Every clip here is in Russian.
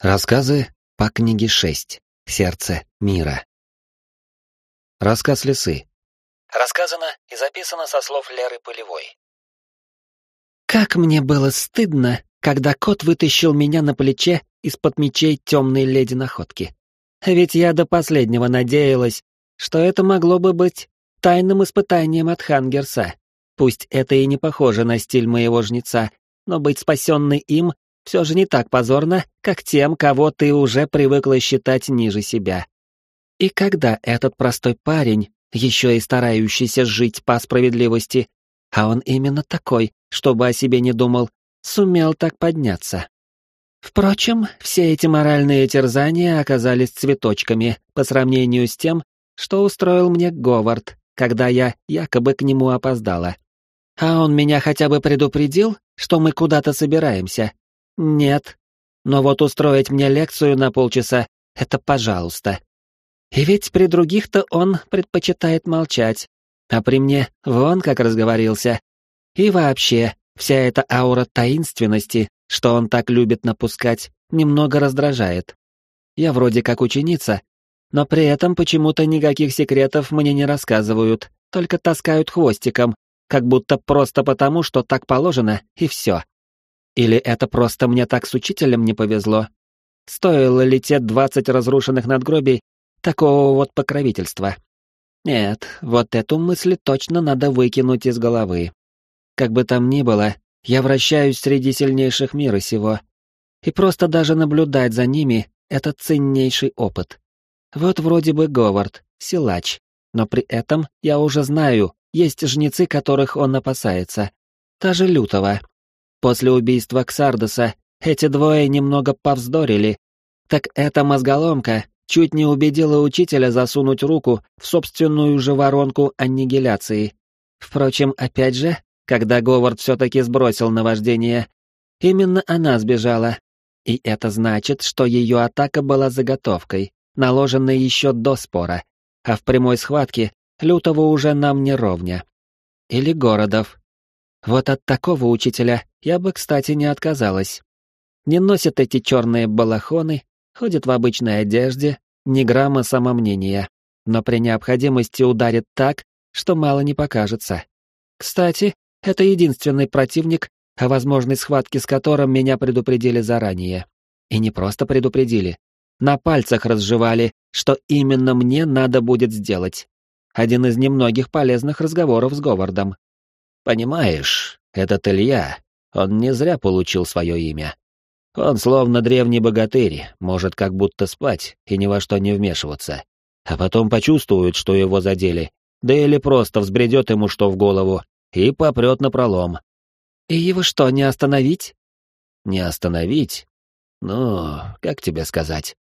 Рассказы по книге 6. Сердце мира. Рассказ лисы. Рассказано и записано со слов Леры Полевой. Как мне было стыдно, когда кот вытащил меня на плече из-под мечей темной леди находки. Ведь я до последнего надеялась, что это могло бы быть тайным испытанием от Хангерса. Пусть это и не похоже на стиль моего жнеца, но быть спасенной им все же не так позорно, как тем, кого ты уже привыкла считать ниже себя. И когда этот простой парень, еще и старающийся жить по справедливости, а он именно такой, чтобы о себе не думал, сумел так подняться. Впрочем, все эти моральные терзания оказались цветочками по сравнению с тем, что устроил мне Говард, когда я якобы к нему опоздала. А он меня хотя бы предупредил, что мы куда-то собираемся, нет. Но вот устроить мне лекцию на полчаса — это пожалуйста. И ведь при других-то он предпочитает молчать, а при мне вон как разговорился. И вообще, вся эта аура таинственности, что он так любит напускать, немного раздражает. Я вроде как ученица, но при этом почему-то никаких секретов мне не рассказывают, только таскают хвостиком, как будто просто потому, что так положено, и все. Или это просто мне так с учителем не повезло? Стоило ли те двадцать разрушенных надгробий такого вот покровительства? Нет, вот эту мысль точно надо выкинуть из головы. Как бы там ни было, я вращаюсь среди сильнейших мира сего. И просто даже наблюдать за ними — это ценнейший опыт. Вот вроде бы Говард, силач, но при этом я уже знаю, есть жнецы, которых он опасается. Та же Лютова, После убийства Ксардоса эти двое немного повздорили. Так эта мозголомка чуть не убедила учителя засунуть руку в собственную же воронку аннигиляции. Впрочем, опять же, когда Говард все-таки сбросил наваждение, именно она сбежала. И это значит, что ее атака была заготовкой, наложенной еще до спора, а в прямой схватке Лютого уже нам не ровня. Или Городов, вот от такого учителя я бы, кстати, не отказалась. Не носит эти черные балахоны, ходит в обычной одежде, ни грамма самомнения, но при необходимости ударит так, что мало не покажется. Кстати, это единственный противник, о возможной схватке с которым меня предупредили заранее. И не просто предупредили, на пальцах разжевали, что именно мне надо будет сделать. Один из немногих полезных разговоров с Говардом. Понимаешь, этот Илья, он не зря получил свое имя. Он словно древний богатырь, может как будто спать и ни во что не вмешиваться. А потом почувствует, что его задели, да или просто взбредет ему что в голову, и попрет на пролом. И его что, не остановить? Не остановить? Ну, как тебе сказать?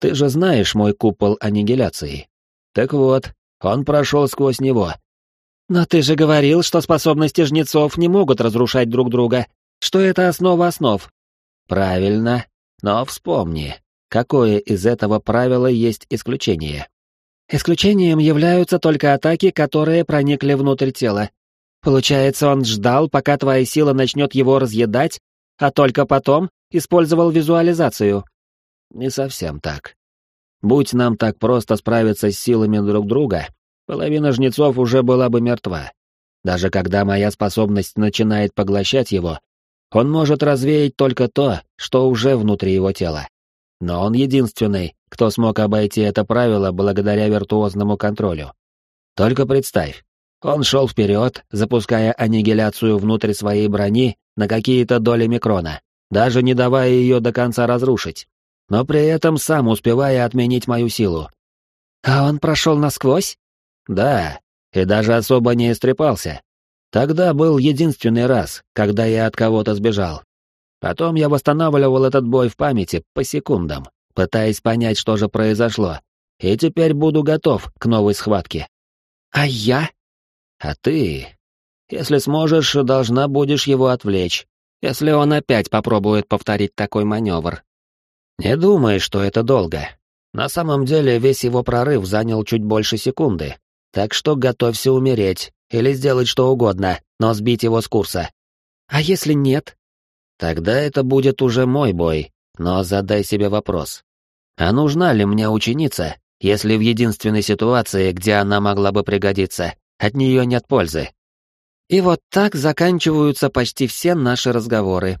Ты же знаешь мой купол аннигиляции. Так вот, он прошел сквозь него, «Но ты же говорил, что способности жнецов не могут разрушать друг друга, что это основа основ». «Правильно, но вспомни, какое из этого правила есть исключение?» «Исключением являются только атаки, которые проникли внутрь тела. Получается, он ждал, пока твоя сила начнет его разъедать, а только потом использовал визуализацию». «Не совсем так. Будь нам так просто справиться с силами друг друга, половина жнецов уже была бы мертва. Даже когда моя способность начинает поглощать его, он может развеять только то, что уже внутри его тела. Но он единственный, кто смог обойти это правило благодаря виртуозному контролю. Только представь, он шел вперед, запуская аннигиляцию внутрь своей брони на какие-то доли микрона, даже не давая ее до конца разрушить, но при этом сам успевая отменить мою силу. «А он прошел насквозь?» Да, и даже особо не истрепался. Тогда был единственный раз, когда я от кого-то сбежал. Потом я восстанавливал этот бой в памяти по секундам, пытаясь понять, что же произошло, и теперь буду готов к новой схватке. А я? А ты? Если сможешь, должна будешь его отвлечь, если он опять попробует повторить такой маневр. Не думай, что это долго. На самом деле весь его прорыв занял чуть больше секунды, так что готовься умереть или сделать что угодно, но сбить его с курса. А если нет? Тогда это будет уже мой бой, Но задай себе вопрос. А нужна ли мне ученица, если в единственной ситуации, где она могла бы пригодиться, от нее нет пользы? И вот так заканчиваются почти все наши разговоры.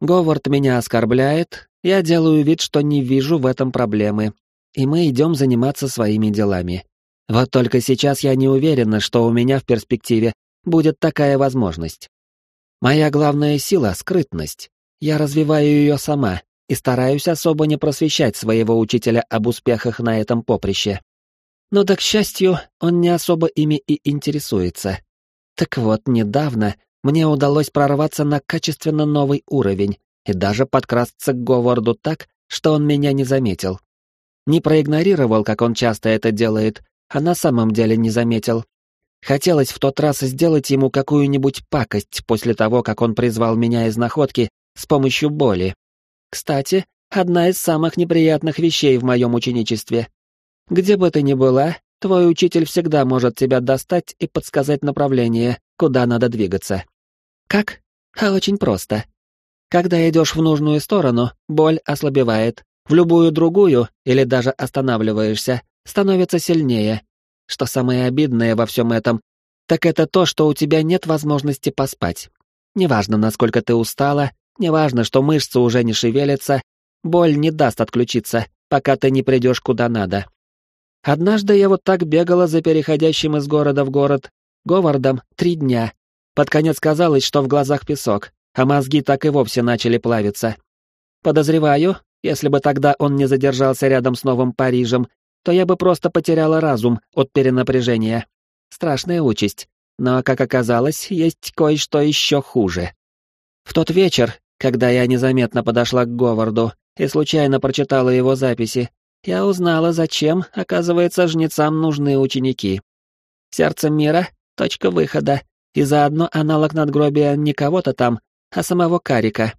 Говард меня оскорбляет, я делаю вид, что не вижу в этом проблемы, и мы идем заниматься своими делами. Вот только сейчас я не уверена, что у меня в перспективе будет такая возможность. Моя главная сила — скрытность. Я развиваю ее сама и стараюсь особо не просвещать своего учителя об успехах на этом поприще. Но да, к счастью, он не особо ими и интересуется. Так вот, недавно мне удалось прорваться на качественно новый уровень и даже подкрасться к Говарду так, что он меня не заметил. Не проигнорировал, как он часто это делает, а на самом деле не заметил. Хотелось в тот раз сделать ему какую-нибудь пакость после того, как он призвал меня из находки с помощью боли. Кстати, одна из самых неприятных вещей в моем ученичестве. Где бы ты ни была, твой учитель всегда может тебя достать и подсказать направление, куда надо двигаться. Как? А очень просто. Когда идешь в нужную сторону, боль ослабевает, в любую другую, или даже останавливаешься, становится сильнее. Что самое обидное во всем этом, так это то, что у тебя нет возможности поспать. Неважно, насколько ты устала, неважно, что мышцы уже не шевелятся, боль не даст отключиться, пока ты не придешь куда надо. Однажды я вот так бегала за переходящим из города в город Говардом три дня. Под конец казалось, что в глазах песок, а мозги так и вовсе начали плавиться. Подозреваю, если бы тогда он не задержался рядом с Новым Парижем, то я бы просто потеряла разум от перенапряжения. Страшная участь. Но, как оказалось, есть кое-что еще хуже. В тот вечер, когда я незаметно подошла к Говарду и случайно прочитала его записи, я узнала, зачем, оказывается, жнецам нужны ученики. Сердце мира — точка выхода, и заодно аналог надгробия не кого-то там, а самого Карика.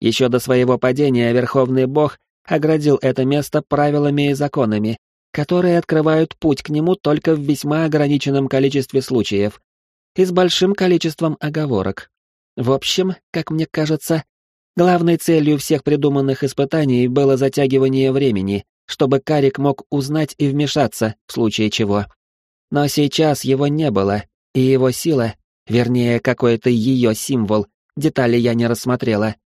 Еще до своего падения Верховный Бог оградил это место правилами и законами, которые открывают путь к нему только в весьма ограниченном количестве случаев и с большим количеством оговорок. В общем, как мне кажется, главной целью всех придуманных испытаний было затягивание времени, чтобы Карик мог узнать и вмешаться в случае чего. Но сейчас его не было, и его сила, вернее, какой-то ее символ, детали я не рассмотрела,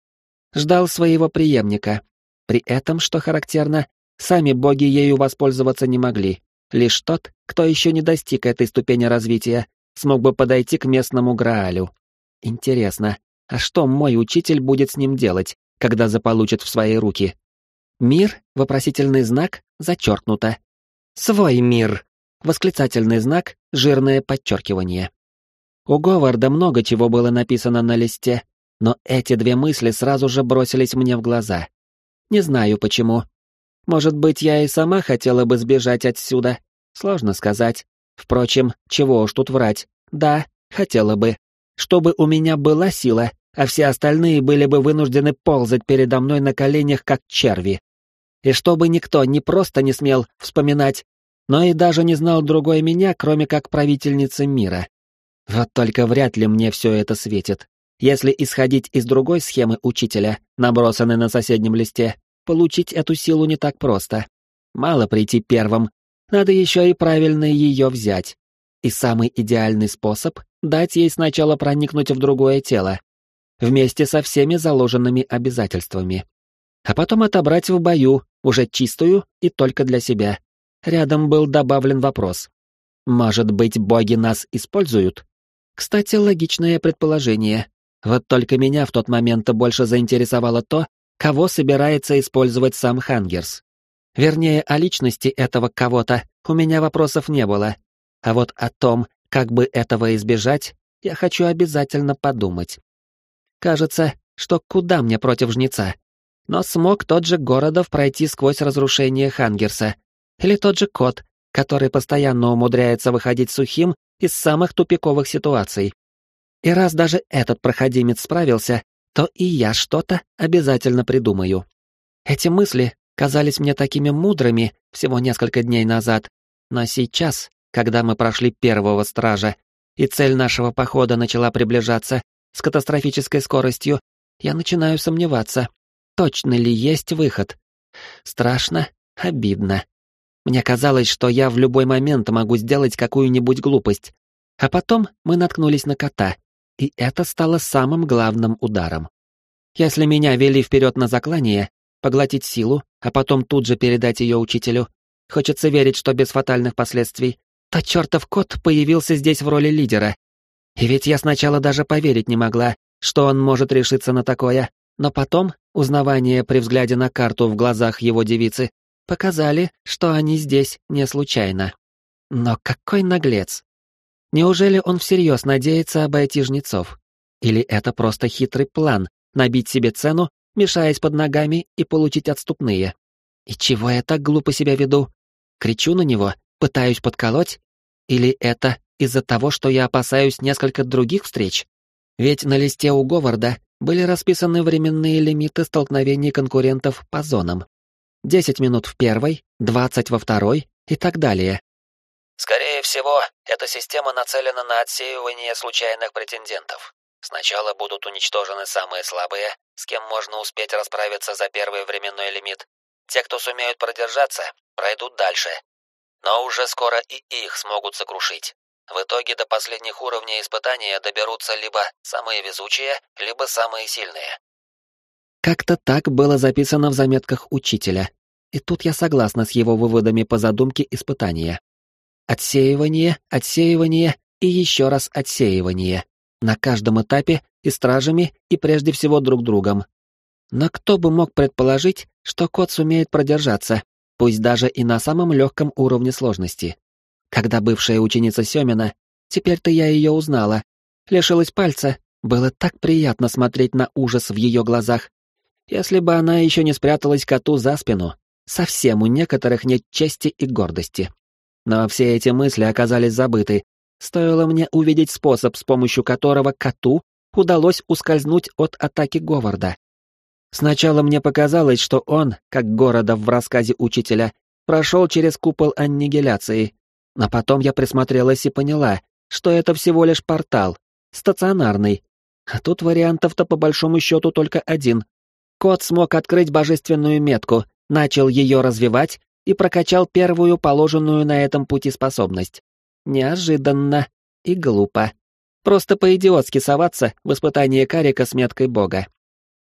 ждал своего преемника. При этом, что характерно, сами боги ею воспользоваться не могли. Лишь тот, кто еще не достиг этой ступени развития, смог бы подойти к местному Граалю. Интересно, а что мой учитель будет с ним делать, когда заполучит в свои руки? Мир, вопросительный знак, зачеркнуто. Свой мир, восклицательный знак, жирное подчеркивание. У Говарда много чего было написано на листе, но эти две мысли сразу же бросились мне в глаза. Не знаю почему. Может быть, я и сама хотела бы сбежать отсюда. Сложно сказать. Впрочем, чего уж тут врать. Да, хотела бы. Чтобы у меня была сила, а все остальные были бы вынуждены ползать передо мной на коленях, как черви. И чтобы никто не просто не смел вспоминать, но и даже не знал другой меня, кроме как правительницы мира. Вот только вряд ли мне все это светит. Если исходить из другой схемы учителя, набросанной на соседнем листе, получить эту силу не так просто. Мало прийти первым, надо еще и правильно ее взять. И самый идеальный способ — дать ей сначала проникнуть в другое тело, вместе со всеми заложенными обязательствами. А потом отобрать в бою, уже чистую и только для себя. Рядом был добавлен вопрос. Может быть, боги нас используют? Кстати, логичное предположение. Вот только меня в тот момент больше заинтересовало то, кого собирается использовать сам Хангерс. Вернее, о личности этого кого-то у меня вопросов не было. А вот о том, как бы этого избежать, я хочу обязательно подумать. Кажется, что куда мне против жнеца? Но смог тот же Городов пройти сквозь разрушение Хангерса. Или тот же кот, который постоянно умудряется выходить сухим из самых тупиковых ситуаций. И раз даже этот проходимец справился, то и я что-то обязательно придумаю. Эти мысли казались мне такими мудрыми всего несколько дней назад, но сейчас, когда мы прошли первого стража, и цель нашего похода начала приближаться с катастрофической скоростью, я начинаю сомневаться. точно ли есть выход. Страшно, обидно. Мне казалось, что я в любой момент могу сделать какую-нибудь глупость. А потом мы наткнулись на кота, и это стало самым главным ударом. Если меня вели вперед на заклание, поглотить силу, а потом тут же передать ее учителю, хочется верить, что без фатальных последствий, то чертов кот появился здесь в роли лидера. И ведь я сначала даже поверить не могла, что он может решиться на такое, но потом, узнавание при взгляде на карту в глазах его девицы, показали, что они здесь не случайно. Но какой наглец! Неужели он всерьез надеется обойти жнецов? Или это просто хитрый план — набить себе цену, мешаясь под ногами и получить отступные? И чего я так глупо себя веду? Кричу на него, пытаюсь подколоть? Или это из-за того, что я опасаюсь несколько других встреч? Ведь на листе у Говарда были расписаны временные лимиты столкновений конкурентов по зонам. 10 минут в первой, 20 во второй и так далее. Скорее всего, эта система нацелена на отсеивание случайных претендентов. Сначала будут уничтожены самые слабые, с кем можно успеть расправиться за первый временной лимит. Те, кто сумеют продержаться, пройдут дальше. Но уже скоро и их смогут сокрушить. В итоге до последних уровней испытания доберутся либо самые везучие, либо самые сильные. Как-то так было записано в заметках учителя. И тут я согласна с его выводами по задумке испытания. Отсеивание, отсеивание и еще раз отсеивание. На каждом этапе и стражами, и прежде всего друг другом. Но кто бы мог предположить, что кот сумеет продержаться, пусть даже и на самом легком уровне сложности. Когда бывшая ученица Семина, теперь-то я ее узнала, лишилась пальца, было так приятно смотреть на ужас в ее глазах, если бы она еще не спряталась коту за спину, совсем у некоторых нет чести и гордости. Но все эти мысли оказались забыты. Стоило мне увидеть способ, с помощью которого коту удалось ускользнуть от атаки Говарда. Сначала мне показалось, что он, как Городов в рассказе учителя, прошел через купол аннигиляции, но потом я присмотрелась и поняла, что это всего лишь портал, стационарный. А тут вариантов-то по большому счету только один Кот смог открыть божественную метку, начал ее развивать и прокачал первую положенную на этом пути способность. Неожиданно и глупо. Просто по-идиотски соваться в испытание карика с меткой бога.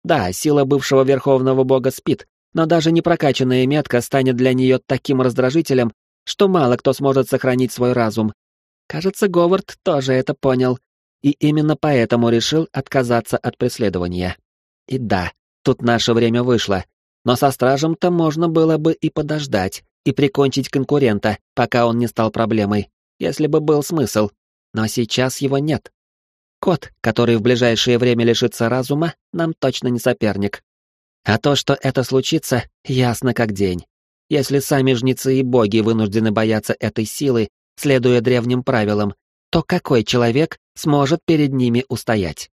Да, сила бывшего верховного бога спит, но даже непрокачанная метка станет для нее таким раздражителем, что мало кто сможет сохранить свой разум. Кажется, Говард тоже это понял, и именно поэтому решил отказаться от преследования. И да, Тут наше время вышло. Но со стражем-то можно было бы и подождать, и прикончить конкурента, пока он не стал проблемой, если бы был смысл. Но сейчас его нет. Кот, который в ближайшее время лишится разума, нам точно не соперник. А то, что это случится, ясно как день. Если сами жнецы и боги вынуждены бояться этой силы, следуя древним правилам, то какой человек сможет перед ними устоять?